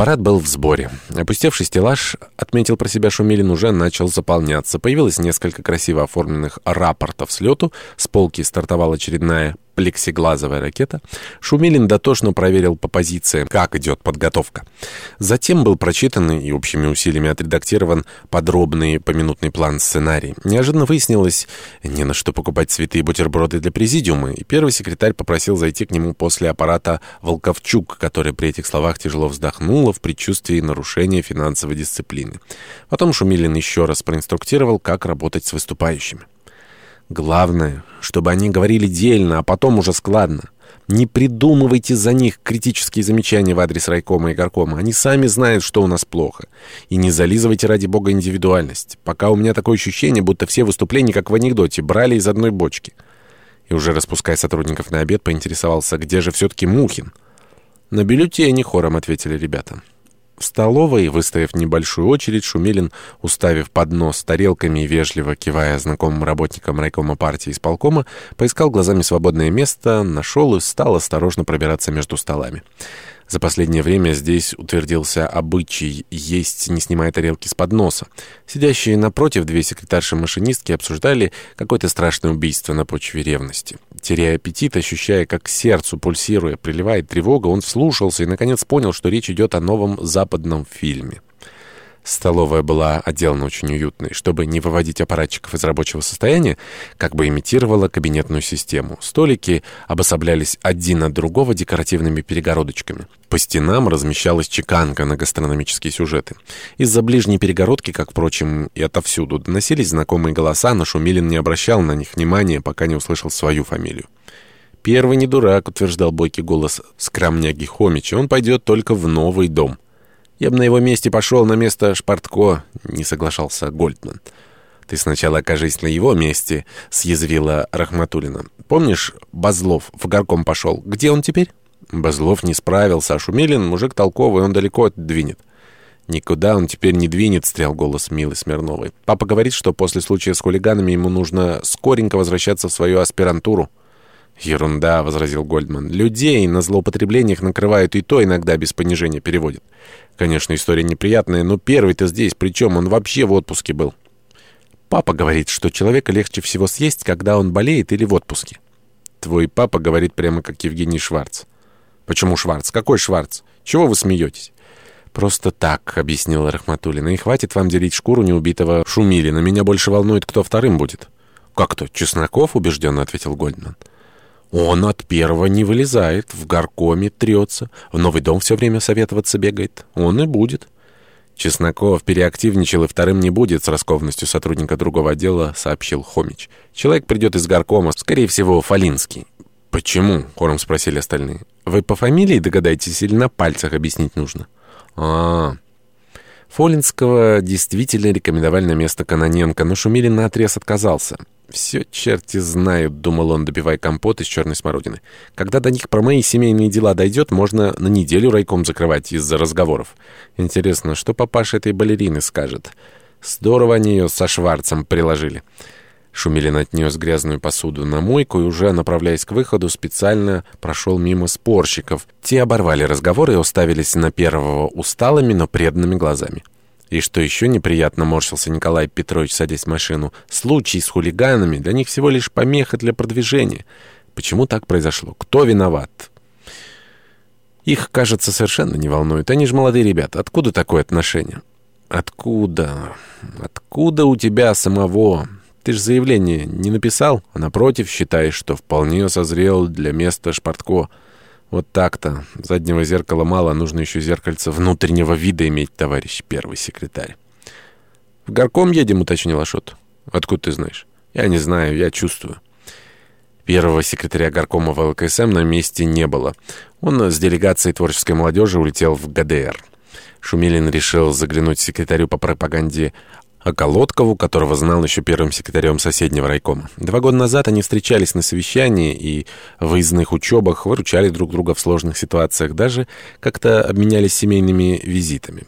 Аппарат был в сборе. Опустевший стеллаж, отметил про себя Шумилин, уже начал заполняться. Появилось несколько красиво оформленных рапортов с лету. С полки стартовала очередная плексиглазовая ракета, Шумилин дотошно проверил по позициям, как идет подготовка. Затем был прочитан и общими усилиями отредактирован подробный поминутный план сценарий. Неожиданно выяснилось, не на что покупать цветы и бутерброды для президиума, и первый секретарь попросил зайти к нему после аппарата Волковчук, который при этих словах тяжело вздохнула в предчувствии нарушения финансовой дисциплины. Потом Шумилин еще раз проинструктировал, как работать с выступающими. Главное, чтобы они говорили дельно, а потом уже складно. Не придумывайте за них критические замечания в адрес райкома и горкома. Они сами знают, что у нас плохо. И не зализывайте ради бога индивидуальность. Пока у меня такое ощущение, будто все выступления, как в анекдоте, брали из одной бочки. И уже распуская сотрудников на обед, поинтересовался, где же все-таки Мухин. «На бюллетене», — хором ответили ребята. В столовой, выставив небольшую очередь, Шумилин, уставив поднос тарелками и вежливо кивая знакомым работникам райкома партии исполкома, поискал глазами свободное место, нашел и стал осторожно пробираться между столами. За последнее время здесь утвердился обычай есть, не снимая тарелки с подноса. Сидящие напротив две секретарши-машинистки обсуждали какое-то страшное убийство на почве ревности. Теряя аппетит, ощущая, как сердцу пульсируя, приливает тревога, он вслушался и, наконец, понял, что речь идет о новом западном фильме. Столовая была отделана очень уютной. Чтобы не выводить аппаратчиков из рабочего состояния, как бы имитировала кабинетную систему. Столики обособлялись один от другого декоративными перегородочками. По стенам размещалась чеканка на гастрономические сюжеты. Из-за ближней перегородки, как, впрочем, и отовсюду, доносились знакомые голоса, но Шумилин не обращал на них внимания, пока не услышал свою фамилию. «Первый не дурак», — утверждал бойкий голос скромняги Хомича. «Он пойдет только в новый дом». «Я бы на его месте пошел на место Шпартко», — не соглашался Гольдман. «Ты сначала окажись на его месте», — съязвила Рахматулина. «Помнишь, Базлов в горком пошел? Где он теперь?» Базлов не справился, а Шумилин, мужик толковый, он далеко двинет. «Никуда он теперь не двинет», — стрял голос Милы Смирновой. «Папа говорит, что после случая с хулиганами ему нужно скоренько возвращаться в свою аспирантуру». «Ерунда», — возразил Гольдман. «Людей на злоупотреблениях накрывают и то иногда без понижения переводят. Конечно, история неприятная, но первый-то здесь, причем он вообще в отпуске был». «Папа говорит, что человека легче всего съесть, когда он болеет или в отпуске». «Твой папа говорит прямо как Евгений Шварц». «Почему Шварц? Какой Шварц? Чего вы смеетесь?» «Просто так», — объяснила Рахматуллина. «И хватит вам делить шкуру неубитого Шумилина. Меня больше волнует, кто вторым будет». «Как то? Чесноков?» — убежденно ответил Гольдман. Он от первого не вылезает, в горкоме трется, в новый дом все время советоваться бегает. Он и будет. Чесноков переактивничал и вторым не будет, с раскованностью сотрудника другого отдела сообщил Хомич. Человек придет из горкома, скорее всего, Фалинский. «Почему?» — хором спросили остальные. «Вы по фамилии догадаетесь или на пальцах объяснить нужно?» а, -а, -а. Фолинского действительно рекомендовали на место Каноненко, но Шумилин наотрез отказался. «Все черти знают», — думал он, добивая компот из черной смородины. «Когда до них про мои семейные дела дойдет, можно на неделю райком закрывать из-за разговоров. Интересно, что папаша этой балерины скажет? Здорово они ее со Шварцем приложили». Шумилин отнес грязную посуду на мойку и, уже направляясь к выходу, специально прошел мимо спорщиков. Те оборвали разговор и уставились на первого усталыми, но преданными глазами. И что еще неприятно, морщился Николай Петрович, садясь в машину, случай с хулиганами для них всего лишь помеха для продвижения. Почему так произошло? Кто виноват? Их, кажется, совершенно не волнует. Они же молодые ребята. Откуда такое отношение? Откуда? Откуда у тебя самого? Ты же заявление не написал, а напротив считаешь, что вполне созрел для места Шпартко. Вот так-то. Заднего зеркала мало, нужно еще зеркальце внутреннего вида иметь, товарищ первый секретарь. «В горком едем», — уточнил Ашот. «Откуда ты знаешь?» «Я не знаю, я чувствую». Первого секретаря горкома ВЛКСМ на месте не было. Он с делегацией творческой молодежи улетел в ГДР. Шумилин решил заглянуть секретарю по пропаганде а Колодкову, которого знал еще первым секретарем соседнего райкома. Два года назад они встречались на совещании и в выездных учебах, выручали друг друга в сложных ситуациях, даже как-то обменялись семейными визитами.